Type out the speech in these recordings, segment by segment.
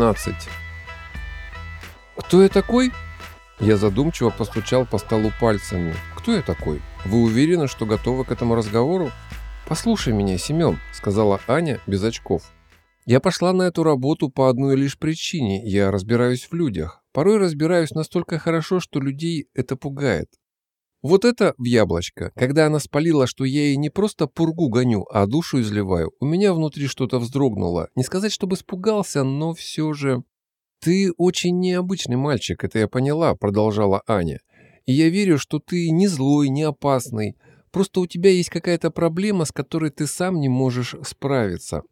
13. «Кто я такой?» Я задумчиво постучал по столу пальцами. «Кто я такой? Вы уверены, что готовы к этому разговору?» «Послушай меня, Семен», — сказала Аня без очков. «Я пошла на эту работу по одной лишь причине. Я разбираюсь в людях. Порой разбираюсь настолько хорошо, что людей это пугает. Вот это в яблочко. Когда она спалила, что я ей не просто пургу гоню, а душу изливаю, у меня внутри что-то вздрогнуло. Не сказать, чтобы испугался, но все же... «Ты очень необычный мальчик, это я поняла», — продолжала Аня. «И я верю, что ты не злой, не опасный. Просто у тебя есть какая-то проблема, с которой ты сам не можешь справиться.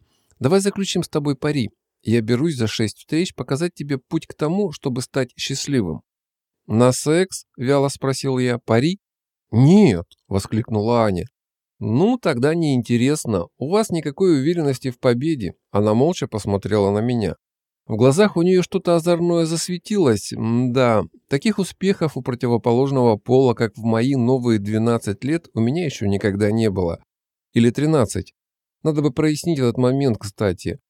Давай заключим с тобой пари. Я берусь за шесть встреч показать тебе путь к тому, чтобы стать счастливым. «На секс?» – вяло спросил я. «Пари?» «Нет!» – воскликнула Аня. «Ну, тогда неинтересно. У вас никакой уверенности в победе». Она молча посмотрела на меня. В глазах у нее что-то озорное засветилось. Да, таких успехов у противоположного пола, как в мои новые 12 лет, у меня еще никогда не было. Или 13. Надо бы прояснить этот момент, кстати.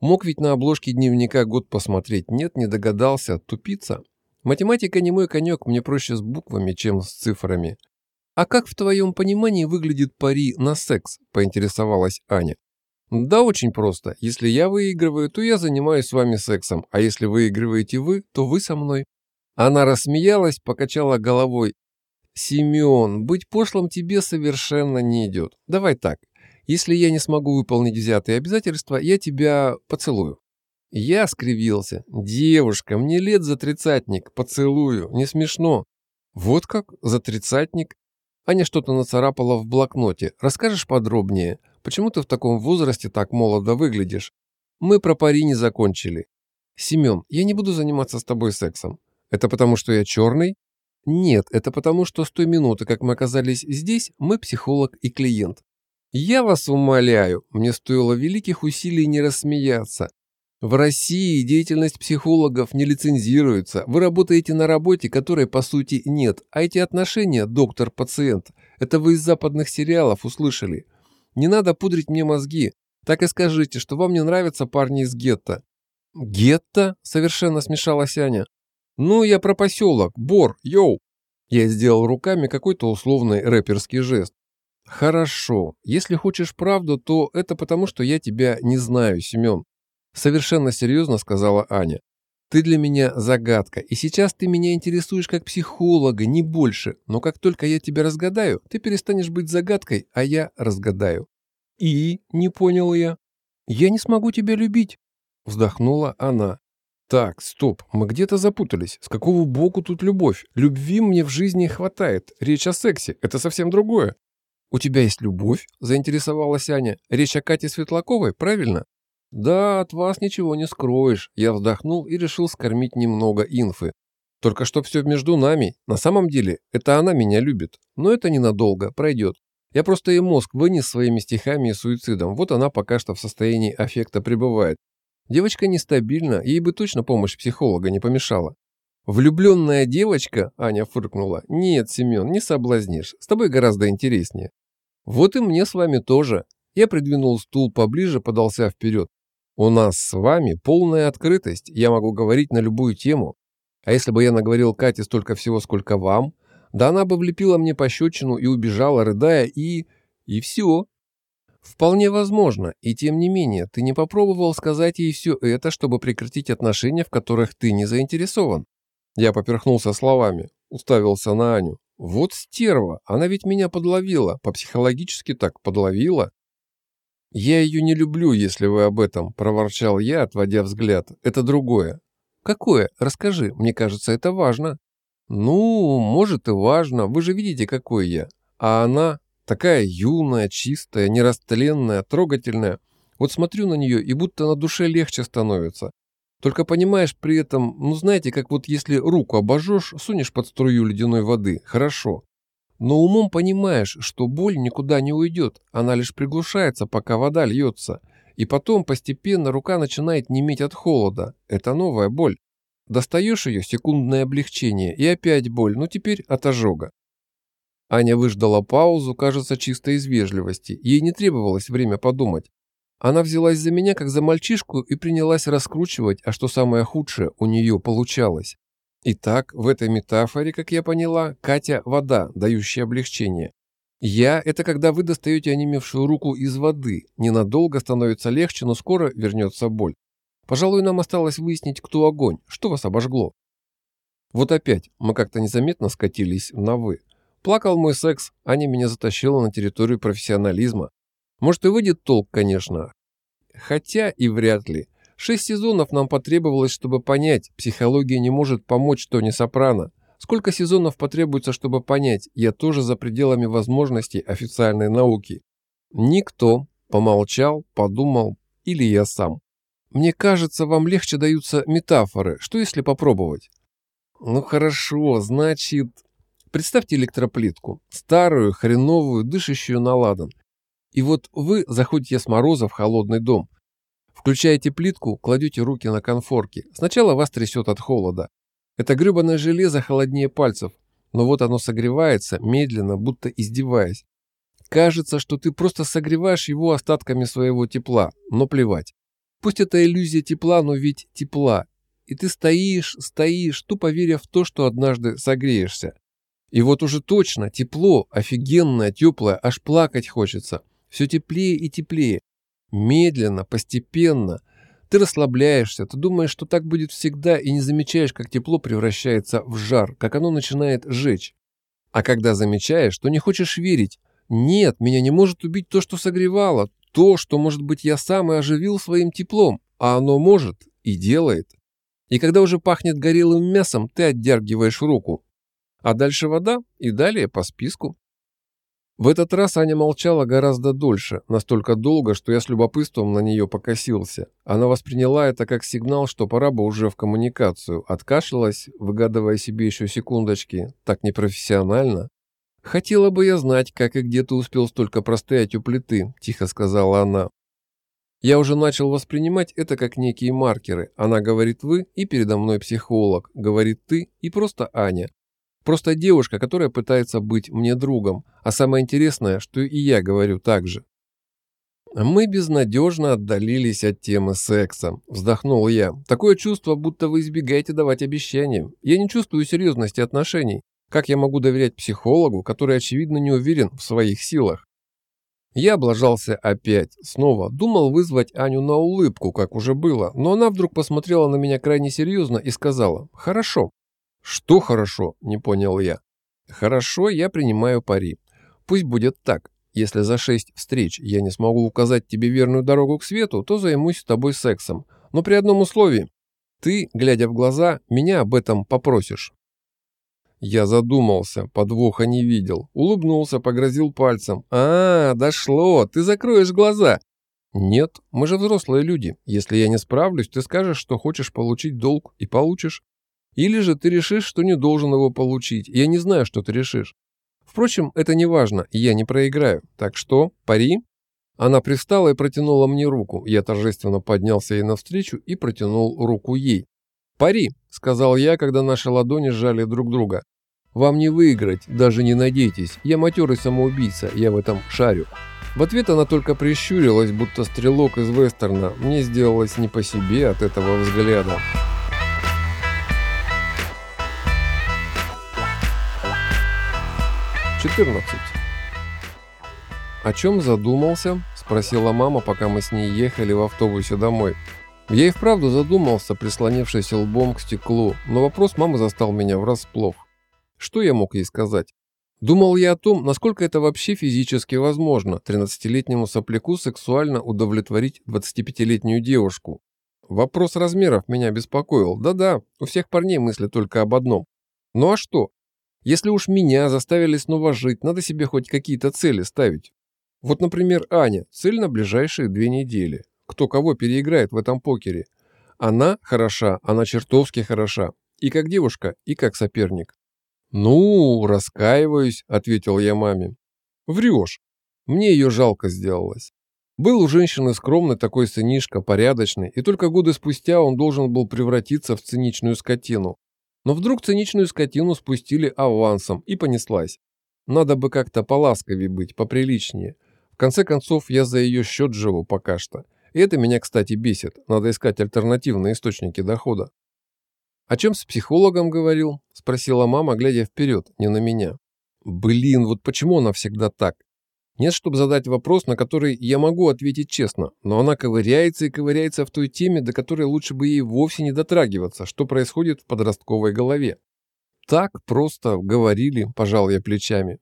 Мог ведь на обложке дневника год посмотреть. Нет, не догадался. Тупица. Математика не мой конек, мне проще с буквами, чем с цифрами. А как в твоем понимании выглядит пари на секс, поинтересовалась Аня. Да, очень просто. Если я выигрываю, то я занимаюсь с вами сексом, а если выигрываете вы, то вы со мной. Она рассмеялась, покачала головой. Семен, быть пошлым тебе совершенно не идет. Давай так. Если я не смогу выполнить взятые обязательства, я тебя поцелую. Я скривился. «Девушка, мне лет за тридцатник, поцелую, не смешно». «Вот как? За тридцатник?» Аня что-то нацарапала в блокноте. «Расскажешь подробнее? Почему ты в таком возрасте так молодо выглядишь?» «Мы про пари не закончили». «Семен, я не буду заниматься с тобой сексом». «Это потому, что я черный?» «Нет, это потому, что с той минуты, как мы оказались здесь, мы психолог и клиент». «Я вас умоляю, мне стоило великих усилий не рассмеяться. В России деятельность психологов не лицензируется. Вы работаете на работе, которой по сути нет. А эти отношения, доктор-пациент, это вы из западных сериалов услышали. Не надо пудрить мне мозги. Так и скажите, что вам не нравятся парни из гетто. Гетто? Совершенно смешалась Аня. Ну, я про поселок. Бор, йоу. Я сделал руками какой-то условный рэперский жест. Хорошо. Если хочешь правду, то это потому, что я тебя не знаю, Семен. Совершенно серьезно сказала Аня. Ты для меня загадка, и сейчас ты меня интересуешь как психолога, не больше. Но как только я тебя разгадаю, ты перестанешь быть загадкой, а я разгадаю. И, не понял я, я не смогу тебя любить, вздохнула она. Так, стоп, мы где-то запутались. С какого боку тут любовь? Любви мне в жизни хватает. Речь о сексе, это совсем другое. У тебя есть любовь? Заинтересовалась Аня. Речь о Кате Светлаковой, правильно? «Да, от вас ничего не скроешь», – я вздохнул и решил скормить немного инфы. «Только что все между нами. На самом деле, это она меня любит. Но это ненадолго, пройдет. Я просто ей мозг вынес своими стихами и суицидом. Вот она пока что в состоянии аффекта пребывает. Девочка нестабильна, ей бы точно помощь психолога не помешала». «Влюбленная девочка?» – Аня фыркнула. «Нет, Семен, не соблазнишь. С тобой гораздо интереснее». «Вот и мне с вами тоже». Я придвинул стул поближе, подался вперед. У нас с вами полная открытость, я могу говорить на любую тему. А если бы я наговорил Кате столько всего, сколько вам, да она бы влепила мне пощечину и убежала, рыдая, и... и все. Вполне возможно, и тем не менее, ты не попробовал сказать ей все это, чтобы прекратить отношения, в которых ты не заинтересован. Я поперхнулся словами, уставился на Аню. Вот стерва, она ведь меня подловила, по-психологически так подловила. «Я ее не люблю, если вы об этом», – проворчал я, отводя взгляд. «Это другое». «Какое? Расскажи, мне кажется, это важно». «Ну, может и важно, вы же видите, какой я. А она такая юная, чистая, нерастленная, трогательная. Вот смотрю на нее, и будто на душе легче становится. Только понимаешь при этом, ну знаете, как вот если руку обожжешь, сунешь под струю ледяной воды, хорошо. Но умом понимаешь, что боль никуда не уйдет, она лишь приглушается, пока вода льется. И потом постепенно рука начинает неметь от холода. Это новая боль. Достаешь ее, секундное облегчение, и опять боль, ну теперь от ожога. Аня выждала паузу, кажется, чисто из вежливости. Ей не требовалось время подумать. Она взялась за меня, как за мальчишку, и принялась раскручивать, а что самое худшее, у нее получалось. Итак, в этой метафоре, как я поняла, Катя – вода, дающая облегчение. Я – это когда вы достаете онемевшую руку из воды. Ненадолго становится легче, но скоро вернется боль. Пожалуй, нам осталось выяснить, кто огонь, что вас обожгло. Вот опять мы как-то незаметно скатились на «вы». Плакал мой секс, Аня меня затащила на территорию профессионализма. Может и выйдет толк, конечно. Хотя и вряд ли. Шесть сезонов нам потребовалось, чтобы понять, психология не может помочь Тони Сопрано. Сколько сезонов потребуется, чтобы понять, я тоже за пределами возможностей официальной науки. Никто помолчал, подумал, или я сам. Мне кажется, вам легче даются метафоры. Что если попробовать? Ну хорошо, значит... Представьте электроплитку. Старую, хреновую, дышащую на ладан. И вот вы заходите с мороза в холодный дом. Включаете плитку, кладете руки на конфорки. Сначала вас трясет от холода. Это гребаное железо холоднее пальцев. Но вот оно согревается, медленно, будто издеваясь. Кажется, что ты просто согреваешь его остатками своего тепла, но плевать. Пусть это иллюзия тепла, но ведь тепла. И ты стоишь, стоишь, тупо веря в то, что однажды согреешься. И вот уже точно тепло, офигенное, теплое, аж плакать хочется. Все теплее и теплее. Медленно, постепенно. Ты расслабляешься, ты думаешь, что так будет всегда, и не замечаешь, как тепло превращается в жар, как оно начинает жечь. А когда замечаешь, то не хочешь верить. Нет, меня не может убить то, что согревало, то, что, может быть, я сам и оживил своим теплом, а оно может и делает. И когда уже пахнет горелым мясом, ты отдергиваешь руку. А дальше вода и далее по списку. В этот раз Аня молчала гораздо дольше, настолько долго, что я с любопытством на нее покосился. Она восприняла это как сигнал, что пора бы уже в коммуникацию, откашлялась, выгадывая себе еще секундочки, так непрофессионально. «Хотела бы я знать, как и где ты успел столько простоять у плиты», – тихо сказала она. Я уже начал воспринимать это как некие маркеры. Она говорит «вы» и передо мной психолог, говорит «ты» и просто Аня. Просто девушка, которая пытается быть мне другом, а самое интересное, что и я говорю так же. Мы безнадежно отдалились от темы секса. Вздохнул я. Такое чувство, будто вы избегаете давать обещания. Я не чувствую серьезности отношений. Как я могу доверять психологу, который, очевидно, не уверен в своих силах? Я облажался опять. Снова думал вызвать Аню на улыбку, как уже было, но она вдруг посмотрела на меня крайне серьезно и сказала «Хорошо, «Что хорошо?» – не понял я. «Хорошо, я принимаю пари. Пусть будет так. Если за шесть встреч я не смогу указать тебе верную дорогу к свету, то займусь с тобой сексом. Но при одном условии. Ты, глядя в глаза, меня об этом попросишь». Я задумался, подвоха не видел. Улыбнулся, погрозил пальцем. «А, дошло, ты закроешь глаза». «Нет, мы же взрослые люди. Если я не справлюсь, ты скажешь, что хочешь получить долг, и получишь. Или же ты решишь, что не должен его получить. Я не знаю, что ты решишь. Впрочем, это не важно, я не проиграю. Так что, пари?» Она пристала и протянула мне руку. Я торжественно поднялся ей навстречу и протянул руку ей. «Пари!» – сказал я, когда наши ладони сжали друг друга. «Вам не выиграть, даже не надейтесь. Я матерый самоубийца, я в этом шарю». В ответ она только прищурилась, будто стрелок из вестерна. Мне сделалось не по себе от этого взгляда. 14. «О чем задумался?» – спросила мама, пока мы с ней ехали в автобусе домой. Я и вправду задумался, прислонившись лбом к стеклу, но вопрос мамы застал меня врасплох. Что я мог ей сказать? Думал я о том, насколько это вообще физически возможно, 13-летнему сопляку сексуально удовлетворить 25-летнюю девушку. Вопрос размеров меня беспокоил. Да-да, у всех парней мысли только об одном. Ну а что? Если уж меня заставили снова жить, надо себе хоть какие-то цели ставить. Вот, например, Аня, цель на ближайшие две недели. Кто кого переиграет в этом покере. Она хороша, она чертовски хороша. И как девушка, и как соперник. «Ну, раскаиваюсь», — ответил я маме. «Врешь. Мне ее жалко сделалось. Был у женщины скромный такой сынишка, порядочный, и только годы спустя он должен был превратиться в циничную скотину. Но вдруг циничную скотину спустили авансом и понеслась. Надо бы как-то поласковее быть, поприличнее. В конце концов, я за ее счет живу пока что. И это меня, кстати, бесит. Надо искать альтернативные источники дохода. «О чем с психологом говорил?» – спросила мама, глядя вперед, не на меня. «Блин, вот почему она всегда так? Нет, чтобы задать вопрос, на который я могу ответить честно, но она ковыряется и ковыряется в той теме, до которой лучше бы ей вовсе не дотрагиваться, что происходит в подростковой голове. Так просто говорили, пожал я плечами.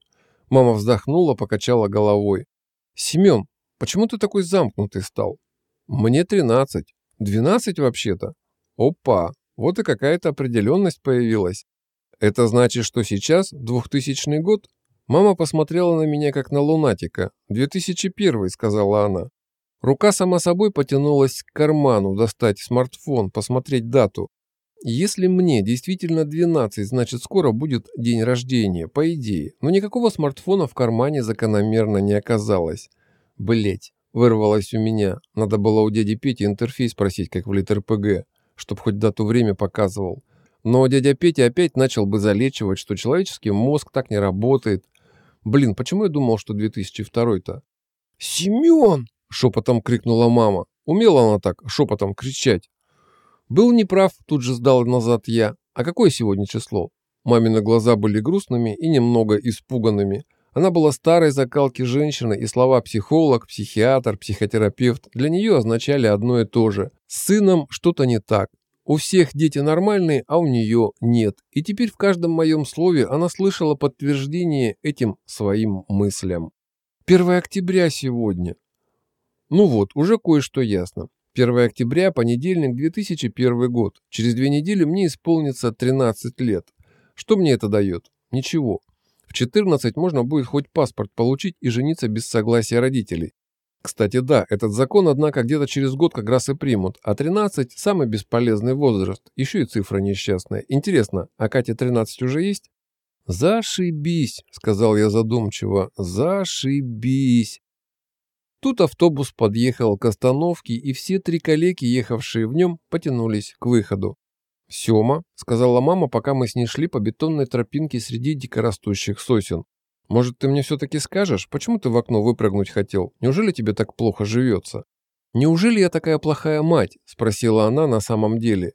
Мама вздохнула, покачала головой. «Семен, почему ты такой замкнутый стал?» «Мне тринадцать. Двенадцать вообще-то». «Опа, вот и какая-то определенность появилась. Это значит, что сейчас, 2000 год? Мама посмотрела на меня, как на лунатика. 2001, сказала она. Рука сама собой потянулась к карману, достать смартфон, посмотреть дату. Если мне действительно 12, значит скоро будет день рождения, по идее. Но никакого смартфона в кармане закономерно не оказалось. Блять, вырвалось у меня. Надо было у дяди Пети интерфейс спросить, как в ЛитрПГ хоть дату время показывал. Но дядя Петя опять начал бы залечивать, что человеческий мозг так не работает. Блин, почему я думал, что 2002-то? «Семен!» — шепотом крикнула мама. Умела она так, шепотом кричать. Был неправ, тут же сдал назад я. А какое сегодня число? Мамины глаза были грустными и немного испуганными. Она была старой закалки женщины, и слова «психолог», «психиатр», «психотерапевт» для нее означали одно и то же. С сыном что-то не так. У всех дети нормальные, а у нее нет. И теперь в каждом моем слове она слышала подтверждение этим своим мыслям. 1 октября сегодня. Ну вот, уже кое-что ясно. 1 октября, понедельник, 2001 год. Через две недели мне исполнится 13 лет. Что мне это дает? Ничего. В 14 можно будет хоть паспорт получить и жениться без согласия родителей. Кстати, да, этот закон, однако, где-то через год как раз и примут, а 13 – самый бесполезный возраст, еще и цифра несчастная. Интересно, а Кате 13 уже есть? «Зашибись», – сказал я задумчиво, – «зашибись». Тут автобус подъехал к остановке, и все три коллеги, ехавшие в нем, потянулись к выходу. «Сема», — сказала мама, пока мы с ней шли по бетонной тропинке среди дикорастущих сосен. «Может, ты мне все-таки скажешь, почему ты в окно выпрыгнуть хотел? Неужели тебе так плохо живется?» «Неужели я такая плохая мать?» — спросила она на самом деле.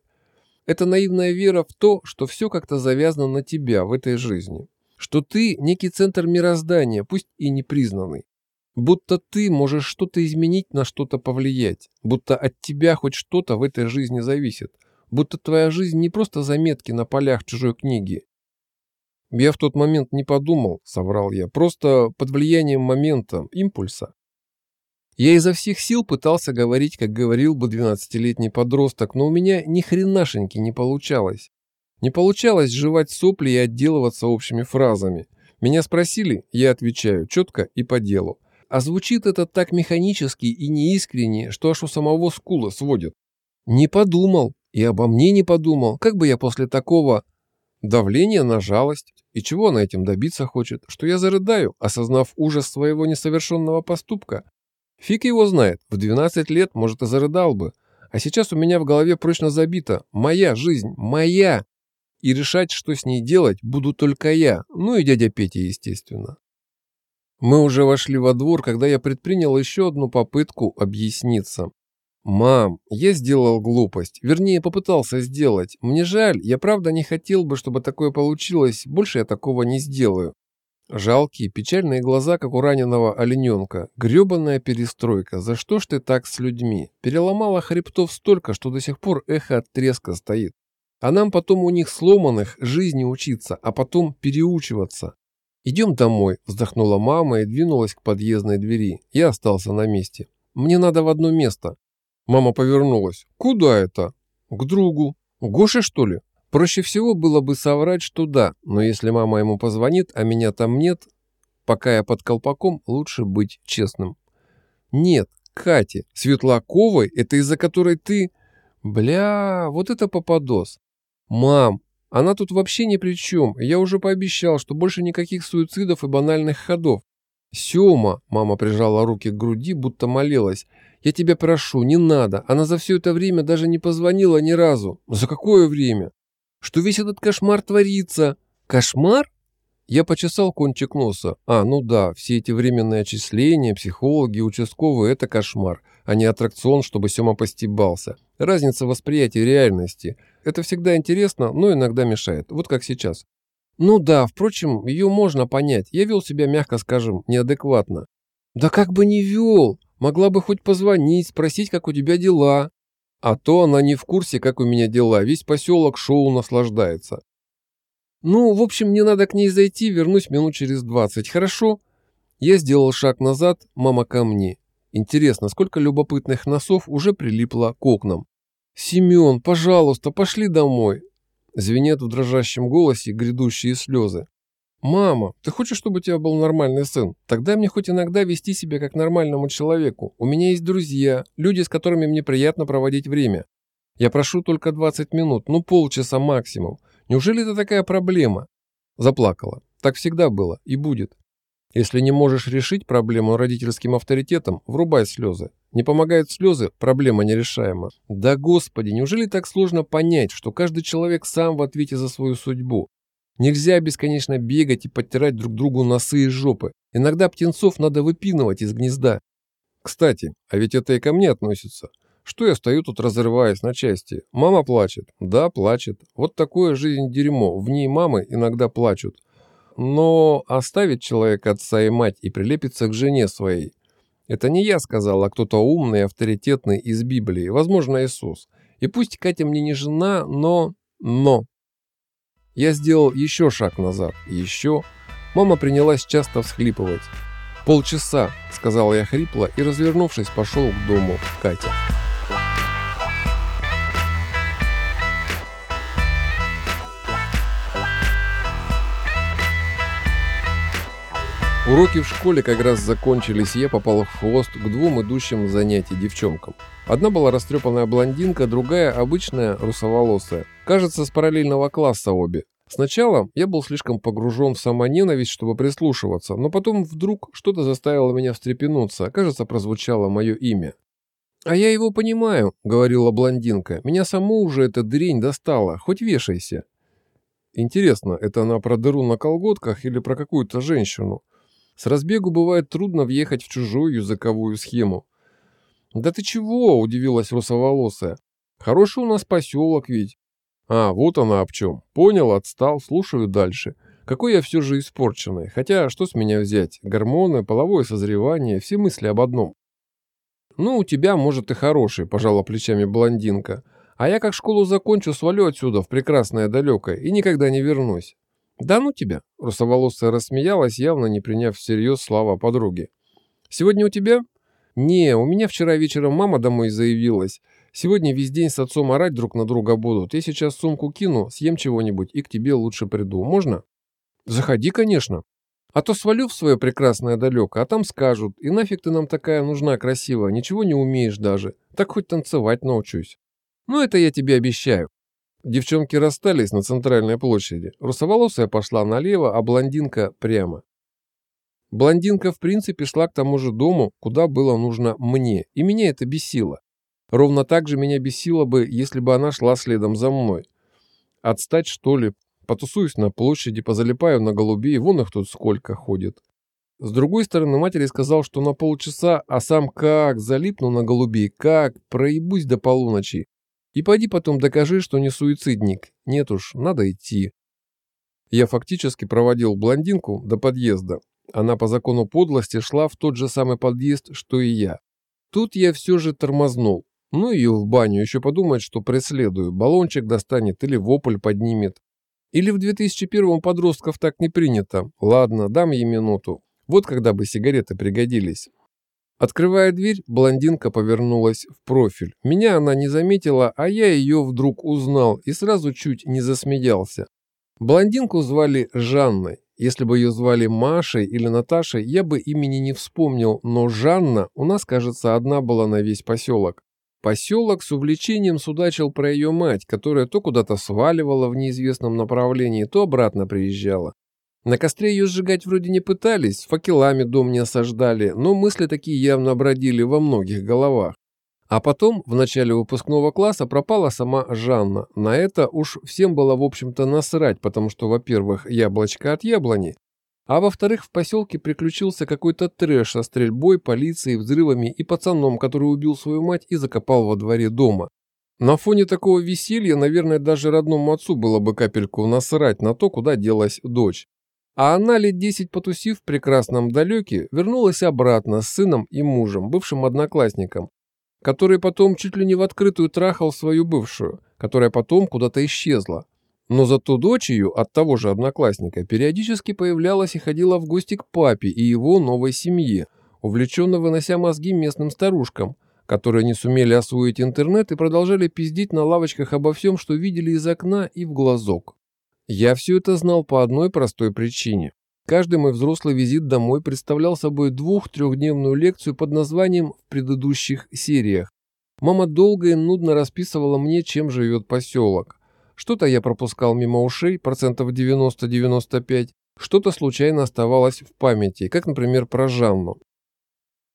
«Это наивная вера в то, что все как-то завязано на тебя в этой жизни. Что ты некий центр мироздания, пусть и непризнанный. Будто ты можешь что-то изменить, на что-то повлиять. Будто от тебя хоть что-то в этой жизни зависит будто твоя жизнь не просто заметки на полях чужой книги. Я в тот момент не подумал, соврал я, просто под влиянием момента, импульса. Я изо всех сил пытался говорить, как говорил бы 12-летний подросток, но у меня ни хренашеньки не получалось. Не получалось жевать сопли и отделываться общими фразами. Меня спросили, я отвечаю четко и по делу. А звучит это так механически и неискренне, что аж у самого скула сводит. Не подумал, и обо мне не подумал, как бы я после такого давления на жалость, и чего она этим добиться хочет, что я зарыдаю, осознав ужас своего несовершенного поступка. Фиг его знает, в 12 лет, может, и зарыдал бы, а сейчас у меня в голове прочно забито «моя жизнь, моя!» И решать, что с ней делать, буду только я, ну и дядя Петя, естественно. Мы уже вошли во двор, когда я предпринял еще одну попытку объясниться. «Мам, я сделал глупость. Вернее, попытался сделать. Мне жаль, я правда не хотел бы, чтобы такое получилось. Больше я такого не сделаю». Жалкие, печальные глаза, как у раненого олененка. Гребаная перестройка. За что ж ты так с людьми? Переломала хребтов столько, что до сих пор эхо от треска стоит. А нам потом у них сломанных жизни учиться, а потом переучиваться. «Идем домой», – вздохнула мама и двинулась к подъездной двери. Я остался на месте. «Мне надо в одно место». Мама повернулась. «Куда это?» «К другу». «Гоше, что ли?» Проще всего было бы соврать, что да, но если мама ему позвонит, а меня там нет, пока я под колпаком, лучше быть честным. «Нет, Кате, Светлаковой, это из-за которой ты...» «Бля, вот это попадос!» «Мам, она тут вообще ни при чем. Я уже пообещал, что больше никаких суицидов и банальных ходов. Сема, мама прижала руки к груди, будто молилась. Я тебя прошу, не надо. Она за все это время даже не позвонила ни разу. За какое время? Что весь этот кошмар творится? Кошмар? Я почесал кончик носа. А, ну да, все эти временные отчисления, психологи, участковые – это кошмар. а не аттракцион, чтобы Сема постебался. Разница восприятия реальности. Это всегда интересно, но иногда мешает. Вот как сейчас. Ну да, впрочем, ее можно понять. Я вел себя, мягко скажем, неадекватно. Да как бы не вел. Могла бы хоть позвонить, спросить, как у тебя дела. А то она не в курсе, как у меня дела. Весь поселок шоу наслаждается. Ну, в общем, мне надо к ней зайти, вернусь минут через двадцать, хорошо? Я сделал шаг назад, мама ко мне. Интересно, сколько любопытных носов уже прилипло к окнам. «Семен, пожалуйста, пошли домой!» Звенят в дрожащем голосе грядущие слезы. «Мама, ты хочешь, чтобы у тебя был нормальный сын? Тогда мне хоть иногда вести себя как нормальному человеку. У меня есть друзья, люди, с которыми мне приятно проводить время. Я прошу только 20 минут, ну полчаса максимум. Неужели это такая проблема?» Заплакала. Так всегда было и будет. Если не можешь решить проблему родительским авторитетом, врубай слезы. Не помогают слезы, проблема нерешаема. Да господи, неужели так сложно понять, что каждый человек сам в ответе за свою судьбу? Нельзя бесконечно бегать и подтирать друг другу носы и жопы. Иногда птенцов надо выпинывать из гнезда. Кстати, а ведь это и ко мне относится. Что я стою тут разрываясь на части? Мама плачет. Да, плачет. Вот такое жизнь дерьмо. В ней мамы иногда плачут. Но оставить человека отца и мать и прилепиться к жене своей. Это не я сказал, а кто-то умный, авторитетный из Библии. Возможно, Иисус. И пусть Катя мне не жена, но... Но... Я сделал еще шаг назад, еще. Мама принялась часто всхлипывать. «Полчаса», — сказал я хрипло и, развернувшись, пошел к дому Катя. Уроки в школе как раз закончились, я попал в хвост к двум идущим занятий девчонкам. Одна была растрепанная блондинка, другая обычная русоволосая. Кажется, с параллельного класса обе. Сначала я был слишком погружен в самоненависть, чтобы прислушиваться, но потом вдруг что-то заставило меня встрепенуться. Кажется, прозвучало мое имя. «А я его понимаю», — говорила блондинка. «Меня саму уже эта дрень достала, хоть вешайся». Интересно, это она про дыру на колготках или про какую-то женщину? С разбегу бывает трудно въехать в чужую языковую схему. «Да ты чего?» – удивилась русоволосая. «Хороший у нас поселок ведь». «А, вот она об чем. Понял, отстал, слушаю дальше. Какой я все же испорченный. Хотя, что с меня взять? Гормоны, половое созревание, все мысли об одном». «Ну, у тебя, может, и хороший», – пожала плечами блондинка. «А я как школу закончу, свалю отсюда в прекрасное далекое и никогда не вернусь». «Да ну тебя!» – русоволосая рассмеялась, явно не приняв всерьез слова подруги. «Сегодня у тебя?» «Не, у меня вчера вечером мама домой заявилась. Сегодня весь день с отцом орать друг на друга будут. Я сейчас сумку кину, съем чего-нибудь и к тебе лучше приду. Можно?» «Заходи, конечно. А то свалю в свое прекрасное далеко, а там скажут, и нафиг ты нам такая нужна красивая, ничего не умеешь даже. Так хоть танцевать научусь. Ну это я тебе обещаю. Девчонки расстались на центральной площади. Русоволосая пошла налево, а блондинка прямо. Блондинка в принципе шла к тому же дому, куда было нужно мне, и меня это бесило. Ровно так же меня бесило бы, если бы она шла следом за мной. Отстать, что ли? Потусуюсь на площади, позалипаю на голубей, вон их тут сколько ходит. С другой стороны, матери сказал, что на полчаса, а сам как залипну на голубей, как проебусь до полуночи. И пойди потом докажи, что не суицидник. Нет уж, надо идти. Я фактически проводил блондинку до подъезда. Она по закону подлости шла в тот же самый подъезд, что и я. Тут я все же тормознул. Ну ее в баню, еще подумает, что преследую. Баллончик достанет или вопль поднимет. Или в 2001-м подростков так не принято. Ладно, дам ей минуту. Вот когда бы сигареты пригодились. Открывая дверь, блондинка повернулась в профиль. Меня она не заметила, а я ее вдруг узнал и сразу чуть не засмеялся. Блондинку звали Жанной. Если бы ее звали Машей или Наташей, я бы имени не вспомнил, но Жанна у нас, кажется, одна была на весь поселок. Поселок с увлечением судачил про ее мать, которая то куда-то сваливала в неизвестном направлении, то обратно приезжала. На костре ее сжигать вроде не пытались, факелами дом не осаждали, но мысли такие явно бродили во многих головах. А потом, в начале выпускного класса, пропала сама Жанна. На это уж всем было, в общем-то, насрать, потому что, во-первых, яблочко от яблони, А во-вторых, в поселке приключился какой-то трэш со стрельбой, полицией, взрывами и пацаном, который убил свою мать и закопал во дворе дома. На фоне такого веселья, наверное, даже родному отцу было бы капельку насрать на то, куда делась дочь. А она, лет десять потусив в прекрасном далеке, вернулась обратно с сыном и мужем, бывшим одноклассником, который потом чуть ли не в открытую трахал свою бывшую, которая потом куда-то исчезла. Но зато дочь ее от того же одноклассника периодически появлялась и ходила в гости к папе и его новой семье, увлеченно вынося мозги местным старушкам, которые не сумели освоить интернет и продолжали пиздить на лавочках обо всем, что видели из окна и в глазок. Я все это знал по одной простой причине. Каждый мой взрослый визит домой представлял собой двух-трехдневную лекцию под названием «В предыдущих сериях». Мама долго и нудно расписывала мне, чем живет поселок. Что-то я пропускал мимо ушей, процентов 90-95, что-то случайно оставалось в памяти, как, например, про Жанну.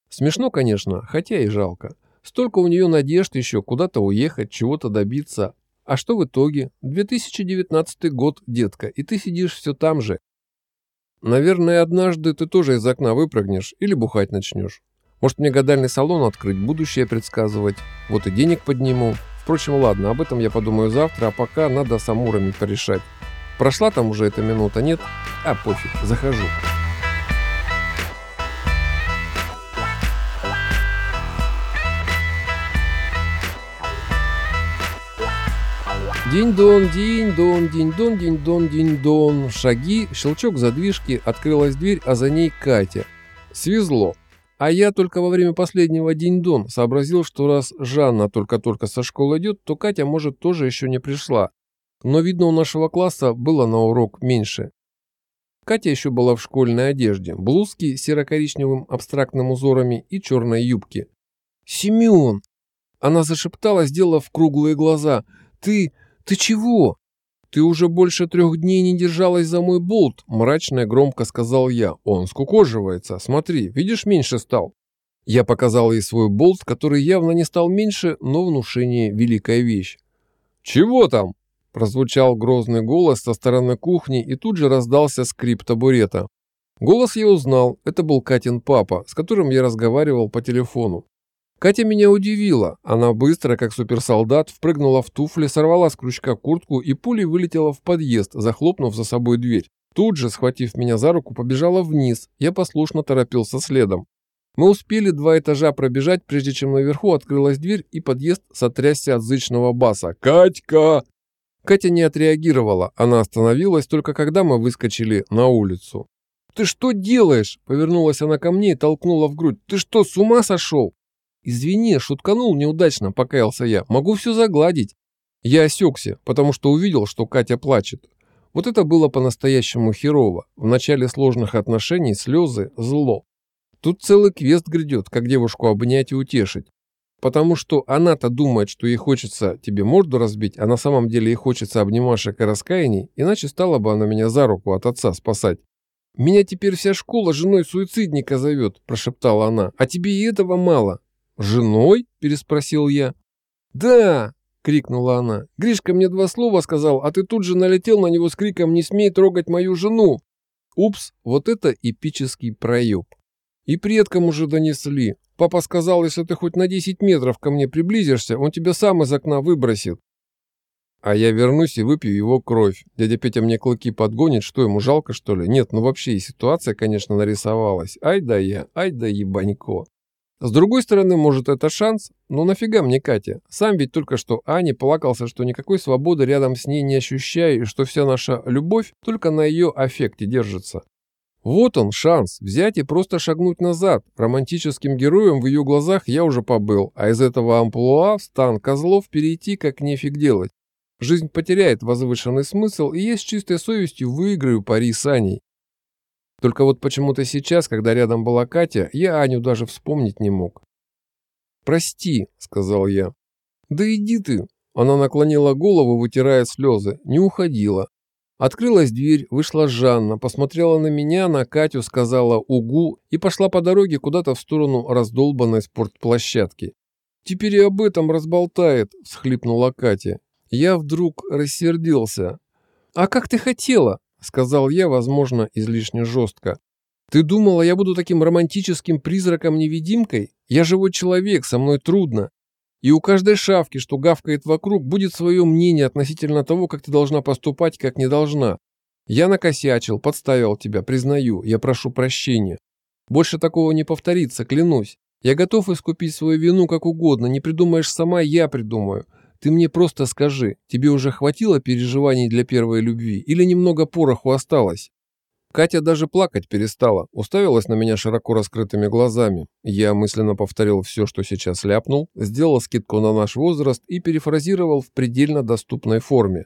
Смешно, конечно, хотя и жалко. Столько у нее надежд еще куда-то уехать, чего-то добиться. А что в итоге? 2019 год, детка, и ты сидишь все там же. Наверное, однажды ты тоже из окна выпрыгнешь или бухать начнешь. Может мне гадальный салон открыть, будущее предсказывать. Вот и денег подниму. Впрочем, ладно, об этом я подумаю завтра, а пока надо с Амурами порешать. Прошла там уже эта минута, нет? А, пофиг, захожу. День-дон, день-дон, день-дон, день-дон, день-дон. Шаги, щелчок задвижки, открылась дверь, а за ней Катя. Свезло. А я только во время последнего день-дон сообразил, что раз Жанна только-только со школы идет, то Катя, может, тоже еще не пришла. Но, видно, у нашего класса было на урок меньше. Катя еще была в школьной одежде, блузки с серо-коричневым абстрактным узорами и черной юбки. «Семен!» Она зашептала, сделав круглые глаза. «Ты... ты чего?» «Ты уже больше трех дней не держалась за мой болт», – мрачно и громко сказал я. «Он скукоживается. Смотри, видишь, меньше стал». Я показал ей свой болт, который явно не стал меньше, но внушение – великая вещь. «Чего там?» – прозвучал грозный голос со стороны кухни, и тут же раздался скрип табурета. Голос я узнал, это был Катин папа, с которым я разговаривал по телефону. Катя меня удивила. Она быстро, как суперсолдат, впрыгнула в туфли, сорвала с крючка куртку и пулей вылетела в подъезд, захлопнув за собой дверь. Тут же, схватив меня за руку, побежала вниз. Я послушно торопился следом. Мы успели два этажа пробежать, прежде чем наверху открылась дверь, и подъезд сотрясся от зычного баса. «Катька!» Катя не отреагировала. Она остановилась только когда мы выскочили на улицу. «Ты что делаешь?» – повернулась она ко мне и толкнула в грудь. «Ты что, с ума сошел?» «Извини, шутканул неудачно», — покаялся я. «Могу все загладить». Я осекся, потому что увидел, что Катя плачет. Вот это было по-настоящему херово. В начале сложных отношений слезы – зло. Тут целый квест грядет, как девушку обнять и утешить. Потому что она-то думает, что ей хочется тебе морду разбить, а на самом деле ей хочется обнимашек и раскаяний, иначе стала бы она меня за руку от отца спасать. «Меня теперь вся школа женой суицидника зовет», – прошептала она. «А тебе и этого мало. «Женой?» – переспросил я. «Да!» – крикнула она. «Гришка мне два слова сказал, а ты тут же налетел на него с криком «Не смей трогать мою жену!» Упс, вот это эпический проеб. И предкам уже донесли. Папа сказал, если ты хоть на 10 метров ко мне приблизишься, он тебя сам из окна выбросит. А я вернусь и выпью его кровь. Дядя Петя мне клыки подгонит, что ему жалко, что ли? Нет, ну вообще и ситуация, конечно, нарисовалась. Ай да я, ай да ебанько. С другой стороны, может, это шанс, но нафига мне Катя? Сам ведь только что Ани плакался, что никакой свободы рядом с ней не ощущаю и что вся наша любовь только на ее аффекте держится. Вот он, шанс, взять и просто шагнуть назад. Романтическим героем в ее глазах я уже побыл, а из этого амплуа в стан козлов перейти как нефиг делать. Жизнь потеряет возвышенный смысл, и я с чистой совестью выиграю пари с Аней. Только вот почему-то сейчас, когда рядом была Катя, я Аню даже вспомнить не мог. «Прости», — сказал я. «Да иди ты!» Она наклонила голову, вытирая слезы, не уходила. Открылась дверь, вышла Жанна, посмотрела на меня, на Катю, сказала «Угу» и пошла по дороге куда-то в сторону раздолбанной спортплощадки. «Теперь и об этом разболтает», — всхлипнула Катя. Я вдруг рассердился. «А как ты хотела?» — сказал я, возможно, излишне жестко. «Ты думала, я буду таким романтическим призраком-невидимкой? Я живой человек, со мной трудно. И у каждой шавки, что гавкает вокруг, будет свое мнение относительно того, как ты должна поступать, как не должна. Я накосячил, подставил тебя, признаю, я прошу прощения. Больше такого не повторится, клянусь. Я готов искупить свою вину как угодно, не придумаешь сама, я придумаю. Ты мне просто скажи, тебе уже хватило переживаний для первой любви или немного пороху осталось? Катя даже плакать перестала, уставилась на меня широко раскрытыми глазами. Я мысленно повторил все, что сейчас ляпнул, сделал скидку на наш возраст и перефразировал в предельно доступной форме.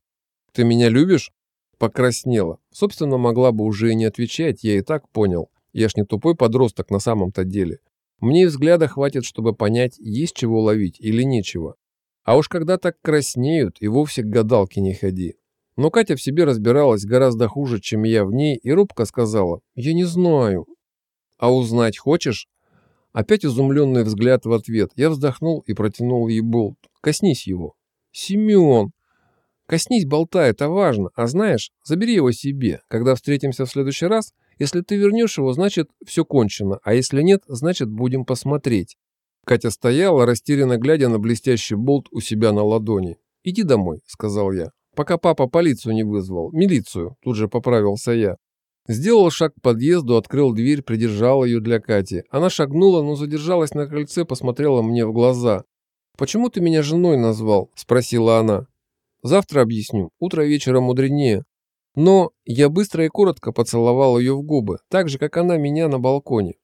«Ты меня любишь?» Покраснела. Собственно, могла бы уже и не отвечать, я и так понял. Я ж не тупой подросток на самом-то деле. Мне и взгляда хватит, чтобы понять, есть чего ловить или нечего. А уж когда так краснеют, и вовсе к гадалке не ходи. Но Катя в себе разбиралась гораздо хуже, чем я в ней, и робко сказала «Я не знаю». «А узнать хочешь?» Опять изумленный взгляд в ответ. Я вздохнул и протянул ей болт. «Коснись его». «Семен!» «Коснись болта, это важно. А знаешь, забери его себе. Когда встретимся в следующий раз, если ты вернешь его, значит, все кончено. А если нет, значит, будем посмотреть». Катя стояла, растерянно глядя на блестящий болт у себя на ладони. «Иди домой», — сказал я пока папа полицию не вызвал. Милицию, тут же поправился я. Сделал шаг к подъезду, открыл дверь, придержал ее для Кати. Она шагнула, но задержалась на крыльце, посмотрела мне в глаза. «Почему ты меня женой назвал?» – спросила она. «Завтра объясню. Утро вечера мудренее». Но я быстро и коротко поцеловал ее в губы, так же, как она меня на балконе.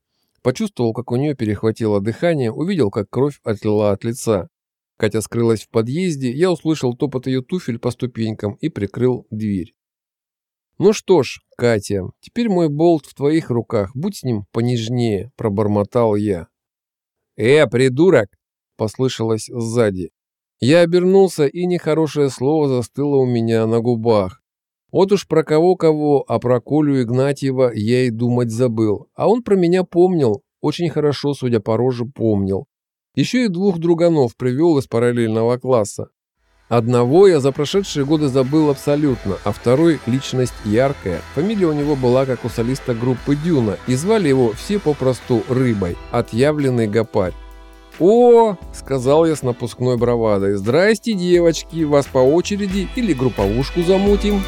Почувствовал, как у нее перехватило дыхание, увидел, как кровь отлила от лица. Катя скрылась в подъезде, я услышал топот ее туфель по ступенькам и прикрыл дверь. «Ну что ж, Катя, теперь мой болт в твоих руках, будь с ним понежнее», – пробормотал я. «Э, придурок!» – послышалось сзади. Я обернулся, и нехорошее слово застыло у меня на губах. Вот уж про кого-кого, а про Колю Игнатьева я и думать забыл. А он про меня помнил, очень хорошо, судя по роже, помнил. Еще и двух друганов привел из параллельного класса. Одного я за прошедшие годы забыл абсолютно, а второй – личность яркая. Фамилия у него была, как у солиста группы «Дюна», и звали его все попросту «Рыбой», отъявленный гопарь. «О!» – сказал я с напускной бравадой. «Здрасте, девочки, вас по очереди или групповушку замутим?»